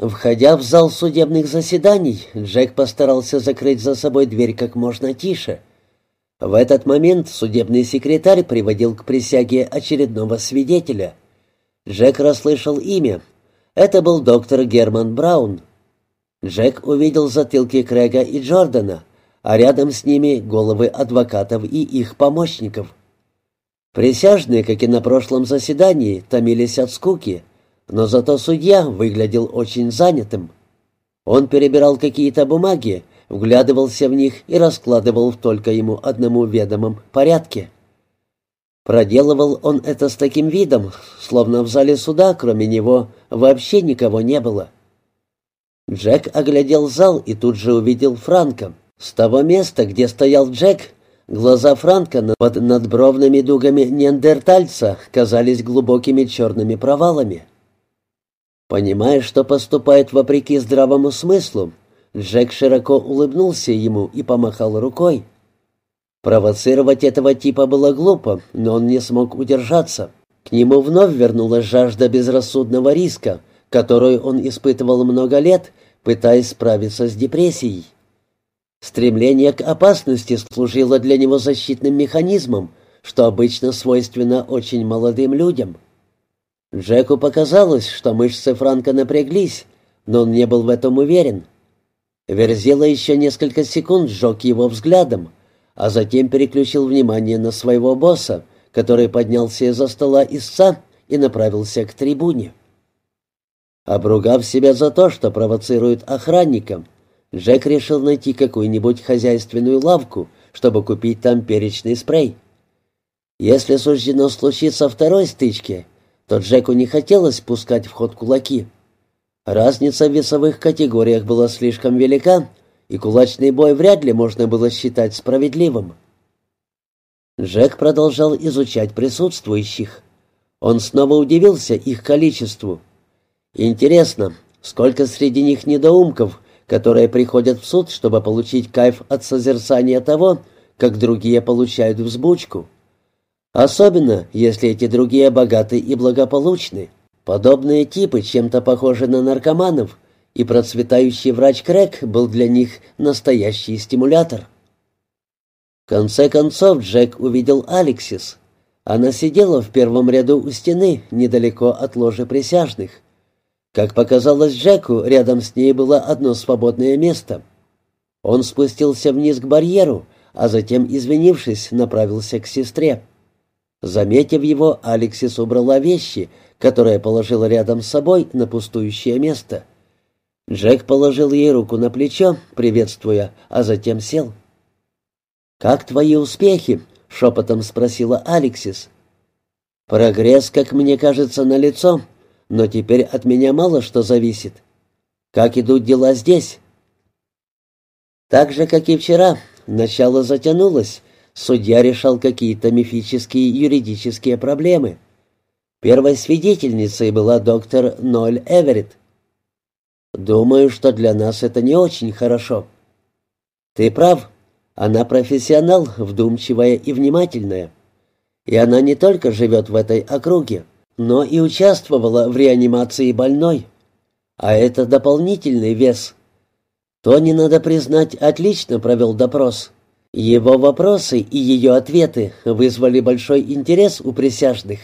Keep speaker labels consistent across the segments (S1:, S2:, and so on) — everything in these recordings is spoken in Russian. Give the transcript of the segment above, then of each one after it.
S1: Входя в зал судебных заседаний, Джек постарался закрыть за собой дверь как можно тише. В этот момент судебный секретарь приводил к присяге очередного свидетеля. Джек расслышал имя. Это был доктор Герман Браун. Джек увидел затылки Крэга и Джордана, а рядом с ними головы адвокатов и их помощников. Присяжные, как и на прошлом заседании, томились от скуки, но зато судья выглядел очень занятым. Он перебирал какие-то бумаги, вглядывался в них и раскладывал в только ему одному ведомом порядке. Проделывал он это с таким видом, словно в зале суда, кроме него, вообще никого не было. Джек оглядел зал и тут же увидел Франка. С того места, где стоял Джек, Глаза Франка под надбровными дугами неандертальца казались глубокими черными провалами. Понимая, что поступает вопреки здравому смыслу, Джек широко улыбнулся ему и помахал рукой. Провоцировать этого типа было глупо, но он не смог удержаться. К нему вновь вернулась жажда безрассудного риска, которую он испытывал много лет, пытаясь справиться с депрессией. Стремление к опасности служило для него защитным механизмом, что обычно свойственно очень молодым людям. Джеку показалось, что мышцы Франка напряглись, но он не был в этом уверен. Верзила еще несколько секунд сжег его взглядом, а затем переключил внимание на своего босса, который поднялся из-за стола истца и направился к трибуне. Обругав себя за то, что провоцирует охранника, Джек решил найти какую-нибудь хозяйственную лавку, чтобы купить там перечный спрей. Если суждено случиться второй стычке, то Джеку не хотелось пускать в ход кулаки. Разница в весовых категориях была слишком велика, и кулачный бой вряд ли можно было считать справедливым. Джек продолжал изучать присутствующих. Он снова удивился их количеству. Интересно, сколько среди них недоумков, которые приходят в суд, чтобы получить кайф от созерцания того, как другие получают взбучку. Особенно, если эти другие богаты и благополучны. Подобные типы чем-то похожи на наркоманов, и процветающий врач Крэк был для них настоящий стимулятор. В конце концов Джек увидел Алексис. Она сидела в первом ряду у стены, недалеко от ложи присяжных. Как показалось Джеку, рядом с ней было одно свободное место. Он спустился вниз к барьеру, а затем, извинившись, направился к сестре. Заметив его, Алексис убрала вещи, которые положила рядом с собой на пустующее место. Джек положил ей руку на плечо, приветствуя, а затем сел. «Как твои успехи?» — шепотом спросила Алексис. «Прогресс, как мне кажется, налицо», но теперь от меня мало что зависит. Как идут дела здесь? Так же, как и вчера, начало затянулось. Судья решал какие-то мифические юридические проблемы. Первой свидетельницей была доктор Ноль Эверетт. Думаю, что для нас это не очень хорошо. Ты прав. Она профессионал, вдумчивая и внимательная. И она не только живет в этой округе но и участвовала в реанимации больной. А это дополнительный вес. Тони, надо признать, отлично провел допрос. Его вопросы и ее ответы вызвали большой интерес у присяжных.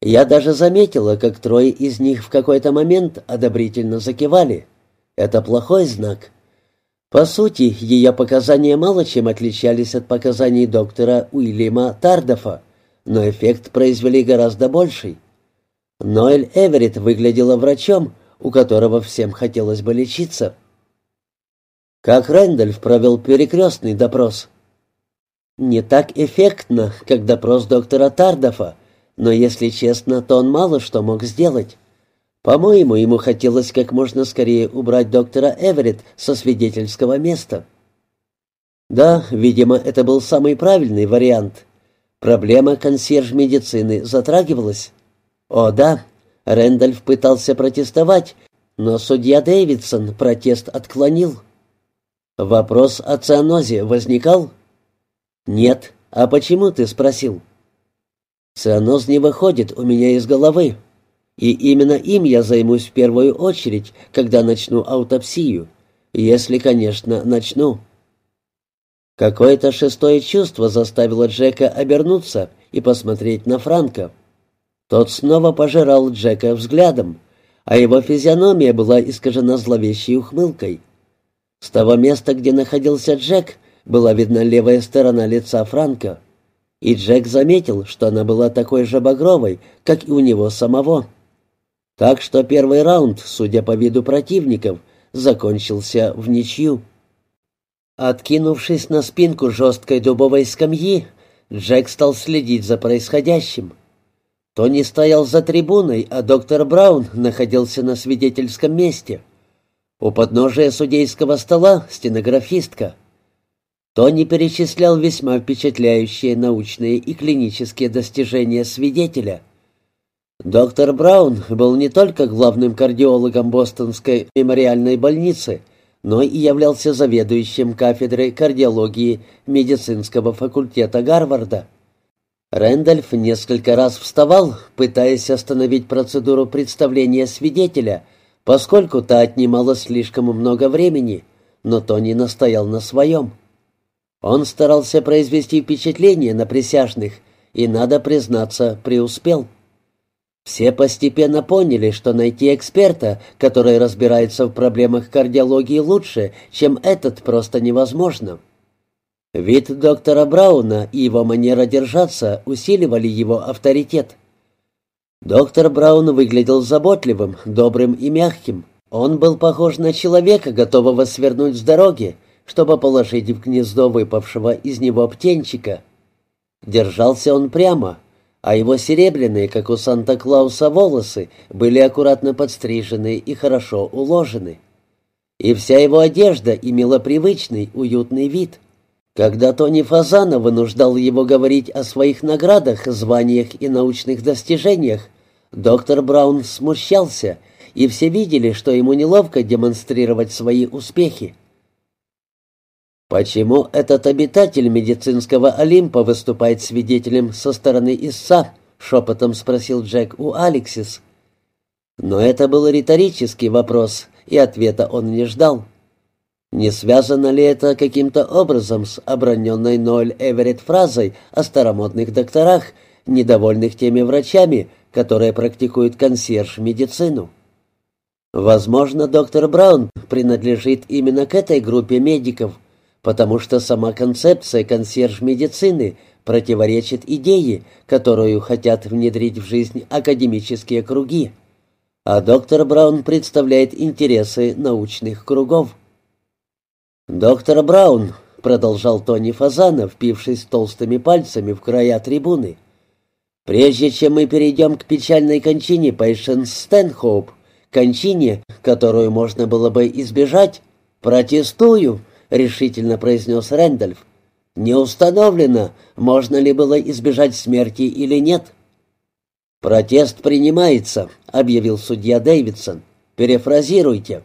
S1: Я даже заметила, как трое из них в какой-то момент одобрительно закивали. Это плохой знак. По сути, ее показания мало чем отличались от показаний доктора Уильяма Тардофа, но эффект произвели гораздо больший. Ноэль Эверетт выглядела врачом, у которого всем хотелось бы лечиться. Как Рэндольф провел перекрестный допрос. Не так эффектно, как допрос доктора Тардофа, но, если честно, то он мало что мог сделать. По-моему, ему хотелось как можно скорее убрать доктора Эверетт со свидетельского места. Да, видимо, это был самый правильный вариант. Проблема консьерж-медицины затрагивалась. О да, Рэндальф пытался протестовать, но судья Дэвидсон протест отклонил. Вопрос о цианозе возникал? Нет. А почему ты спросил? Цианоз не выходит у меня из головы. И именно им я займусь в первую очередь, когда начну аутопсию. Если, конечно, начну. Какое-то шестое чувство заставило Джека обернуться и посмотреть на Франка. Тот снова пожирал Джека взглядом, а его физиономия была искажена зловещей ухмылкой. С того места, где находился Джек, была видна левая сторона лица Франка, и Джек заметил, что она была такой же багровой, как и у него самого. Так что первый раунд, судя по виду противников, закончился в ничью. Откинувшись на спинку жесткой дубовой скамьи, Джек стал следить за происходящим. Тони стоял за трибуной, а доктор Браун находился на свидетельском месте. У подножия судейского стола стенографистка. Тони перечислял весьма впечатляющие научные и клинические достижения свидетеля. Доктор Браун был не только главным кардиологом Бостонской мемориальной больницы, но и являлся заведующим кафедрой кардиологии медицинского факультета Гарварда. Рэндальф несколько раз вставал, пытаясь остановить процедуру представления свидетеля, поскольку та отнимала слишком много времени, но Тони настоял на своем. Он старался произвести впечатление на присяжных и, надо признаться, преуспел. Все постепенно поняли, что найти эксперта, который разбирается в проблемах кардиологии лучше, чем этот, просто невозможно. Вид доктора Брауна и его манера держаться усиливали его авторитет. Доктор Браун выглядел заботливым, добрым и мягким. Он был похож на человека, готового свернуть с дороги, чтобы положить в гнездо выпавшего из него птенчика. Держался он прямо, а его серебряные, как у Санта-Клауса, волосы были аккуратно подстрижены и хорошо уложены. И вся его одежда имела привычный, уютный вид. Когда Тони Фазана вынуждал его говорить о своих наградах, званиях и научных достижениях, доктор Браун смущался, и все видели, что ему неловко демонстрировать свои успехи. «Почему этот обитатель медицинского Олимпа выступает свидетелем со стороны истца?» — шепотом спросил Джек у Алексис. Но это был риторический вопрос, и ответа он не ждал. Не связано ли это каким-то образом с оброненной Ноэль Эверетт фразой о старомодных докторах, недовольных теми врачами, которые практикуют консьерж-медицину? Возможно, доктор Браун принадлежит именно к этой группе медиков — потому что сама концепция консьерж-медицины противоречит идее, которую хотят внедрить в жизнь академические круги. А доктор Браун представляет интересы научных кругов. «Доктор Браун», — продолжал Тони Фазанов, впившись толстыми пальцами в края трибуны, «прежде чем мы перейдем к печальной кончине Пейшенс Стэнхоуп, кончине, которую можно было бы избежать, протестую», — решительно произнес Рэндольф. «Не установлено, можно ли было избежать смерти или нет». «Протест принимается», — объявил судья Дэвидсон. «Перефразируйте».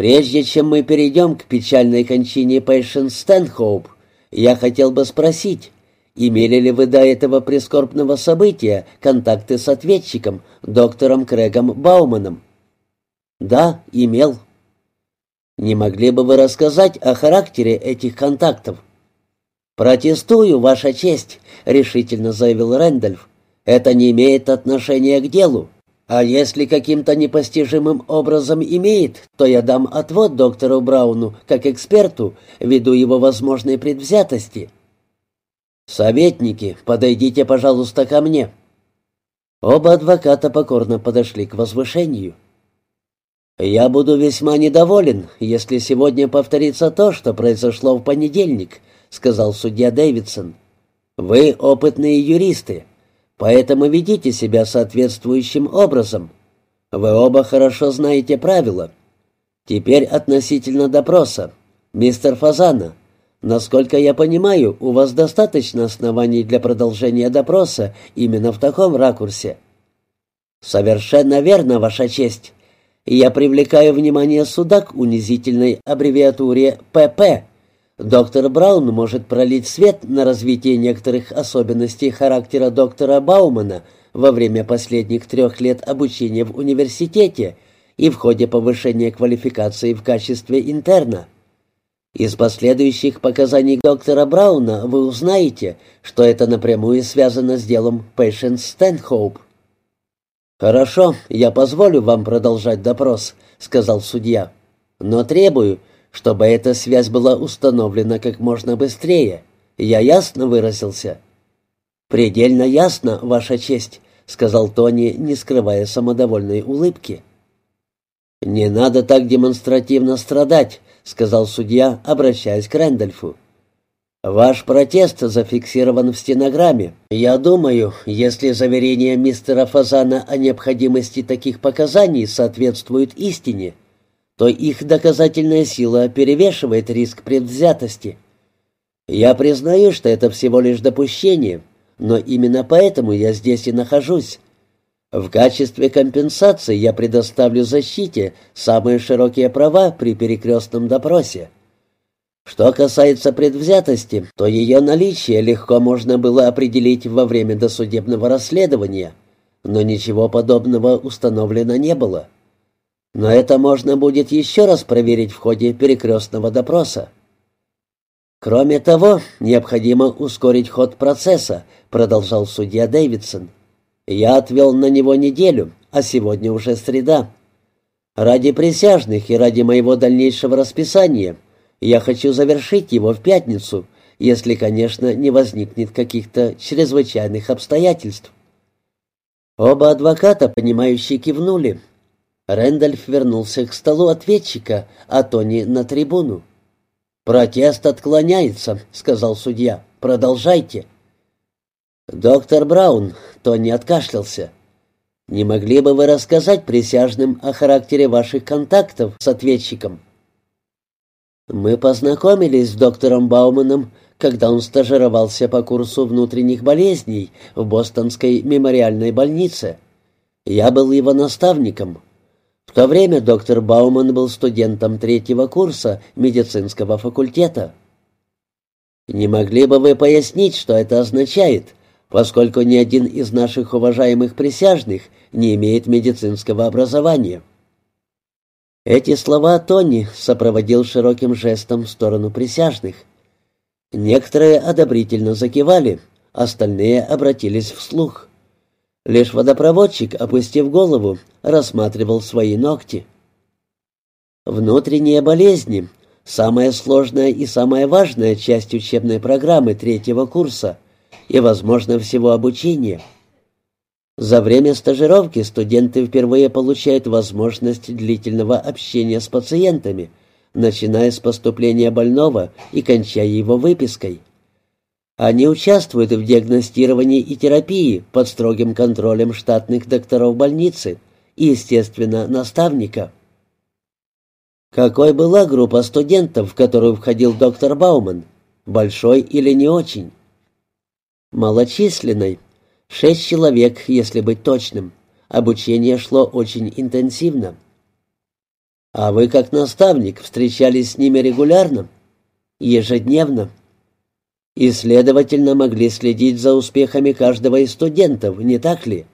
S1: «Прежде чем мы перейдем к печальной кончине Пэйшен Стэнхоуп, я хотел бы спросить, имели ли вы до этого прискорбного события контакты с ответчиком, доктором Крэгом Бауманом?» «Да, имел», не могли бы вы рассказать о характере этих контактов? «Протестую, Ваша честь», — решительно заявил Рэндольф. «Это не имеет отношения к делу. А если каким-то непостижимым образом имеет, то я дам отвод доктору Брауну как эксперту ввиду его возможной предвзятости». «Советники, подойдите, пожалуйста, ко мне». Оба адвоката покорно подошли к возвышению. «Я буду весьма недоволен, если сегодня повторится то, что произошло в понедельник», — сказал судья Дэвидсон. «Вы опытные юристы, поэтому ведите себя соответствующим образом. Вы оба хорошо знаете правила. Теперь относительно допроса. Мистер Фазана, насколько я понимаю, у вас достаточно оснований для продолжения допроса именно в таком ракурсе». «Совершенно верно, Ваша честь» я привлекаю внимание суда к унизительной аббревиатуре «ПП». Доктор Браун может пролить свет на развитие некоторых особенностей характера доктора Баумана, во время последних трех лет обучения в университете и в ходе повышения квалификации в качестве интерна. Из последующих показаний доктора Брауна вы узнаете, что это напрямую связано с делом Пэйшенс Стэнхоуп. «Хорошо, я позволю вам продолжать допрос», — сказал судья. «Но требую, чтобы эта связь была установлена как можно быстрее. Я ясно выразился?» «Предельно ясно, Ваша честь», — сказал Тони, не скрывая самодовольной улыбки. «Не надо так демонстративно страдать», — сказал судья, обращаясь к Рэндольфу. «Ваш протест зафиксирован в стенограмме. Я думаю, если заверения мистера Фазана о необходимости таких показаний соответствуют истине, то их доказательная сила перевешивает риск предвзятости. Я признаю, что это всего лишь допущение, но именно поэтому я здесь и нахожусь. В качестве компенсации я предоставлю защите самые широкие права при перекрестном допросе. Что касается предвзятости, то ее наличие легко можно было определить во время досудебного расследования, но ничего подобного установлено не было. Но это можно будет еще раз проверить в ходе перекрестного допроса. Кроме того, необходимо ускорить ход процесса, продолжал судья Дэвидсон. Я отвел на него неделю, а сегодня уже среда. Ради присяжных и ради моего дальнейшего расписания я хочу завершить его в пятницу, если, конечно, не возникнет каких-то чрезвычайных обстоятельств. Оба адвоката, понимающие, кивнули. Рэндальф вернулся к столу ответчика, а Тони на трибуну. «Протест отклоняется», — сказал судья. «Продолжайте». «Доктор Браун», — Тони откашлялся, — «не могли бы вы рассказать присяжным о характере ваших контактов с ответчиком?» «Мы познакомились с доктором Бауманом, когда он стажировался по курсу внутренних болезней в Бостонской мемориальной больнице. Я был его наставником». В то время доктор Бауман был студентом третьего курса медицинского факультета. «Не могли бы вы пояснить, что это означает?» поскольку ни один из наших уважаемых присяжных не имеет медицинского образования. Эти слова Тони сопроводил широким жестом в сторону присяжных. Некоторые одобрительно закивали, остальные обратились вслух. Лишь водопроводчик, опустив голову, рассматривал свои ногти. Внутренние болезни — самая сложная и самая важная часть учебной программы третьего курса — и, возможно, всего обучения. За время стажировки студенты впервые получают возможность длительного общения с пациентами, начиная с поступления больного и кончая его выпиской. Они участвуют в диагностировании и терапии под строгим контролем штатных докторов больницы и, естественно, наставника. Какой была группа студентов, в которую входил доктор Бауман? Большой или не очень? Малочисленной. Шесть человек, если быть точным. Обучение шло очень интенсивно. А вы, как наставник, встречались с ними регулярно? Ежедневно. И, следовательно, могли следить за успехами каждого из студентов, не так ли?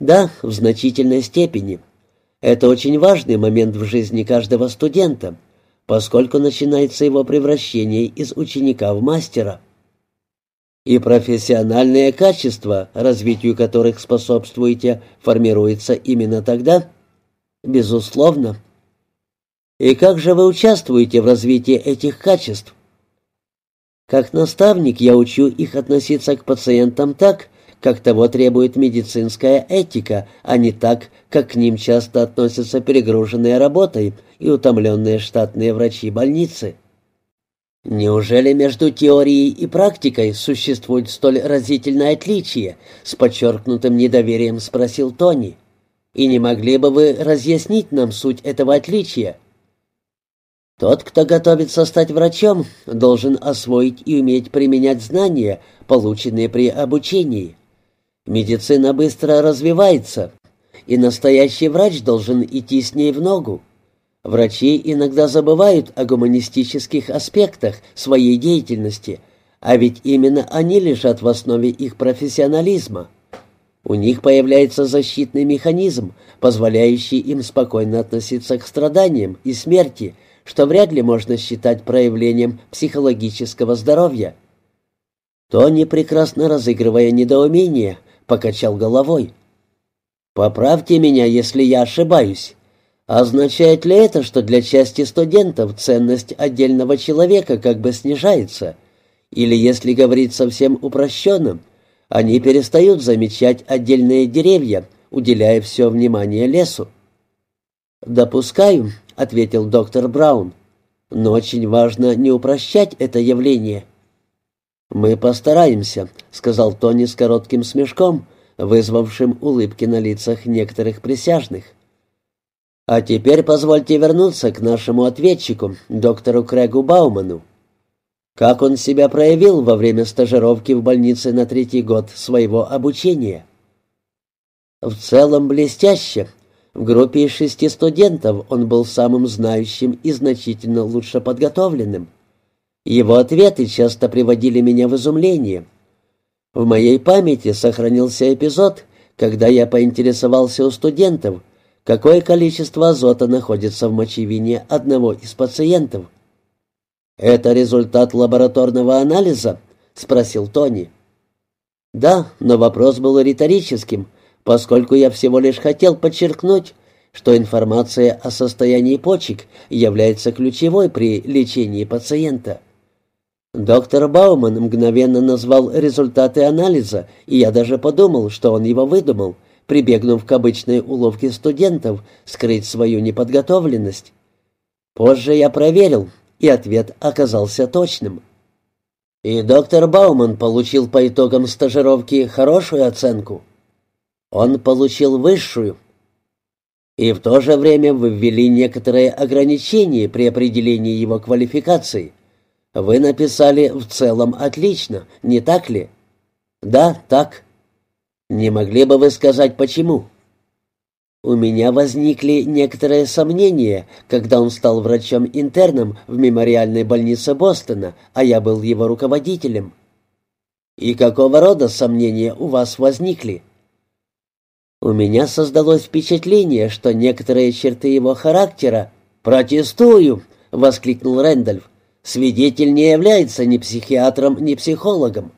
S1: Да, в значительной степени. Это очень важный момент в жизни каждого студента, поскольку начинается его превращение из ученика в мастера и профессиональные качества, развитию которых способствуете, формируются именно тогда? Безусловно. И как же вы участвуете в развитии этих качеств? Как наставник я учу их относиться к пациентам так, как того требует медицинская этика, а не так, как к ним часто относятся перегруженные работой и утомленные штатные врачи больницы. Неужели между теорией и практикой существует столь разительное отличие? С подчеркнутым недоверием спросил Тони. И не могли бы вы разъяснить нам суть этого отличия? Тот, кто готовится стать врачом, должен освоить и уметь применять знания, полученные при обучении. Медицина быстро развивается, и настоящий врач должен идти с ней в ногу. Врачи иногда забывают о гуманистических аспектах своей деятельности, а ведь именно они лежат в основе их профессионализма. У них появляется защитный механизм, позволяющий им спокойно относиться к страданиям и смерти, что вряд ли можно считать проявлением психологического здоровья. Тони, прекрасно разыгрывая недоумение, покачал головой. «Поправьте меня, если я ошибаюсь. Означает ли это, что для части студентов ценность отдельного человека как бы снижается? Или, если говорить совсем упрощенно, они перестают замечать отдельные деревья, уделяя все внимание лесу?» «Допускаю», — ответил доктор Браун, — «но очень важно не упрощать это явление». «Мы постараемся», — сказал Тони с коротким смешком, вызвавшим улыбки на лицах некоторых присяжных. «А теперь позвольте вернуться к нашему ответчику, доктору Крэгу Бауману. Как он себя проявил во время стажировки в больнице на третий год своего обучения?» «В целом блестяще. В группе из шести студентов он был самым знающим и значительно лучше подготовленным. Его ответы часто приводили меня в изумление. В моей памяти сохранился эпизод, когда я поинтересовался у студентов, какое количество азота находится в мочевине одного из пациентов. «Это результат лабораторного анализа?» — спросил Тони. «Да, но вопрос был риторическим, поскольку я всего лишь хотел подчеркнуть, что информация о состоянии почек является ключевой при лечении пациента. Доктор Бауман мгновенно назвал результаты анализа, и я даже подумал, что он его выдумал, прибегнув к обычной уловке студентов скрыть свою неподготовленность. Позже я проверил, и ответ оказался точным. И доктор Бауман получил по итогам стажировки хорошую оценку. Он получил высшую. И в то же время ввели некоторые ограничения при определении его квалификации – вы написали в целом отлично, не так ли? Да, так. Не могли бы вы сказать, почему? У меня возникли некоторые сомнения, когда он стал врачом-интерном в мемориальной больнице Бостона, а я был его руководителем. И какого рода сомнения у вас возникли? У меня создалось впечатление, что некоторые черты его характера «Протестую!» — воскликнул Рэндальф. Свидетель не является ни психиатром, ни психологом.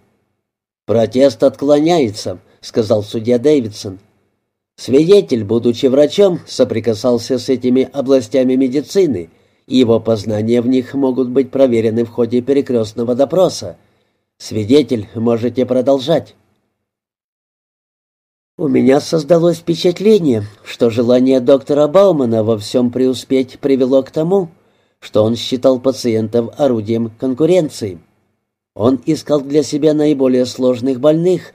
S1: Протест отклоняется, сказал судья Дэвидсон. Свидетель, будучи врачом, соприкасался с этими областями медицины, и его познания в них могут быть проверены в ходе перекрестного допроса. Свидетель, можете продолжать. У меня создалось впечатление, что желание доктора Баумана во всем преуспеть привело к тому, что он считал пациентов орудием конкуренции. Он искал для себя наиболее сложных больных,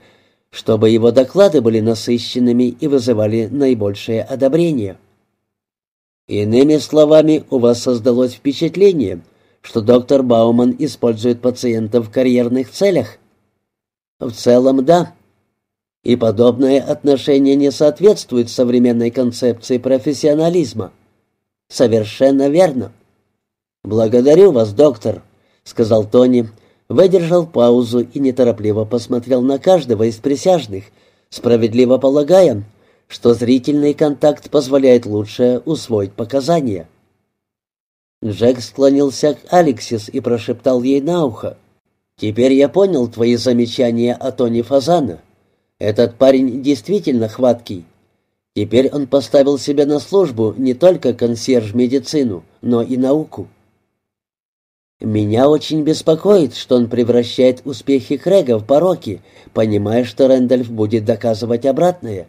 S1: чтобы его доклады были насыщенными и вызывали наибольшее одобрение. Иными словами, у вас создалось впечатление, что доктор Бауман использует пациентов в карьерных целях? В целом, да. И подобное отношение не соответствует современной концепции профессионализма. Совершенно верно. «Благодарю вас, доктор», — сказал Тони, выдержал паузу и неторопливо посмотрел на каждого из присяжных, справедливо полагая, что зрительный контакт позволяет лучше усвоить показания. Джек склонился к Алексис и прошептал ей на ухо. «Теперь я понял твои замечания о Тони Фазана. Этот парень действительно хваткий. Теперь он поставил себя на службу не только консьерж-медицину, но и науку». Меня очень беспокоит, что он превращает успехи Крэга в пороки, понимая, что Рэндальф будет доказывать обратное.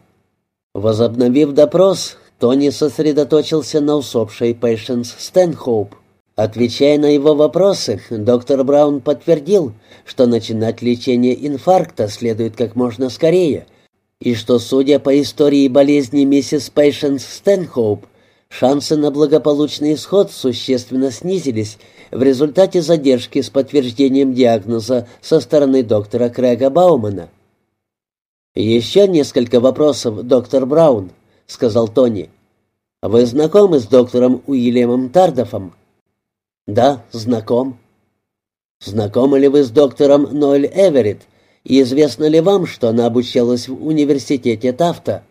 S1: Возобновив допрос, Тони сосредоточился на усопшей Пэйшенс Стэнхоуп. Отвечая на его вопросы, доктор Браун подтвердил, что начинать лечение инфаркта следует как можно скорее, и что, судя по истории болезни миссис Пэйшенс Стэнхоуп, шансы на благополучный исход существенно снизились в результате задержки с подтверждением диагноза со стороны доктора Крэга Баумана. «Еще несколько вопросов, доктор Браун», — сказал Тони. «Вы знакомы с доктором Уильямом Тардофом?» «Да, знаком». «Знакомы ли вы с доктором Ноэль Эверетт, И известно ли вам, что она обучалась в университете Тафта?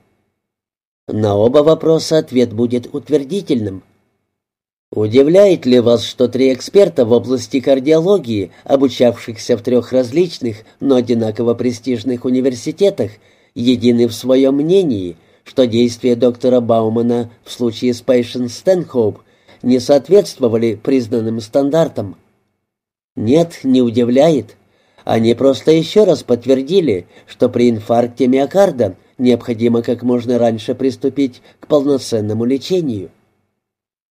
S1: На оба вопроса ответ будет утвердительным. Удивляет ли вас, что три эксперта в области кардиологии, обучавшихся в трех различных, но одинаково престижных университетах, едины в своем мнении, что действия доктора Баумана в случае с Пейшен Стэнхоуп не соответствовали признанным стандартам? Нет, не удивляет. Они просто еще раз подтвердили, что при инфаркте миокарда необходимо как можно раньше приступить к полноценному лечению.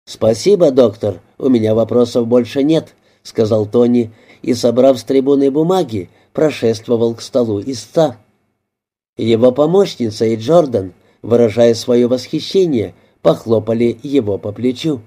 S1: «Спасибо, доктор, у меня вопросов больше нет», — сказал Тони и, собрав с трибуны бумаги, прошествовал к столу истца. Его помощница и Джордан, выражая свое восхищение, похлопали его по плечу.